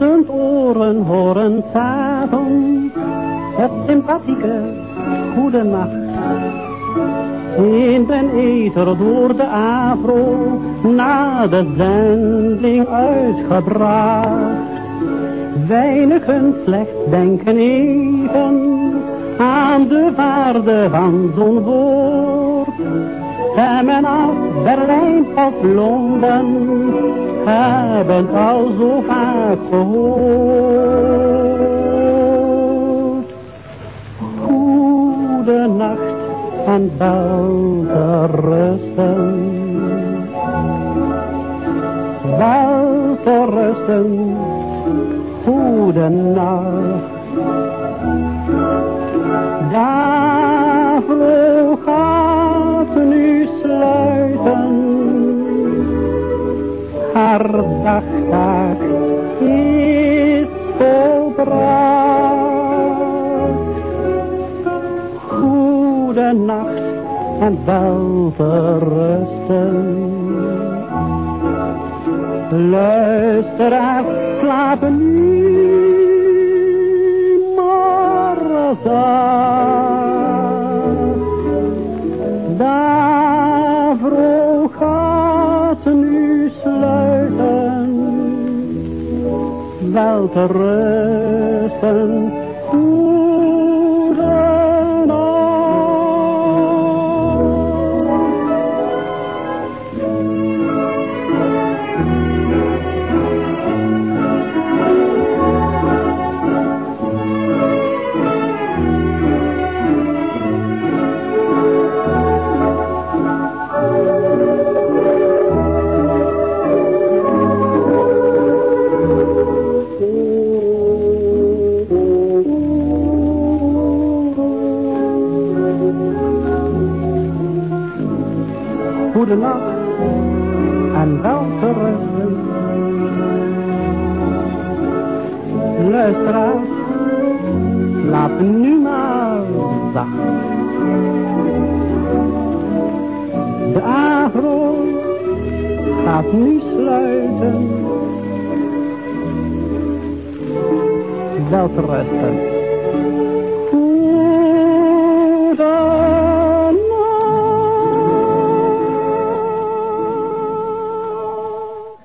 luisteren horen s'avonds het sympathieke goede nacht. In den ether door de afro na de zending uitgebracht. Weinigen slechts denken even aan de waarde van zo'n woord. Stemmen af Berlijn of Londen hebben al zo vaak gehoord. Goede nacht en wel te rusten. Wel te rusten, goede nacht. Daarvoor Haar dagtaak is volbracht. Goede nacht en wel te rusten. Luisteraar, slapen nu zacht. Daarvoor gaat nu wel te rusten. Goede nacht en wel te rusten. Luisteraars, slaap nu maar zacht. De agro gaat nu sluiten. Wel te rusten.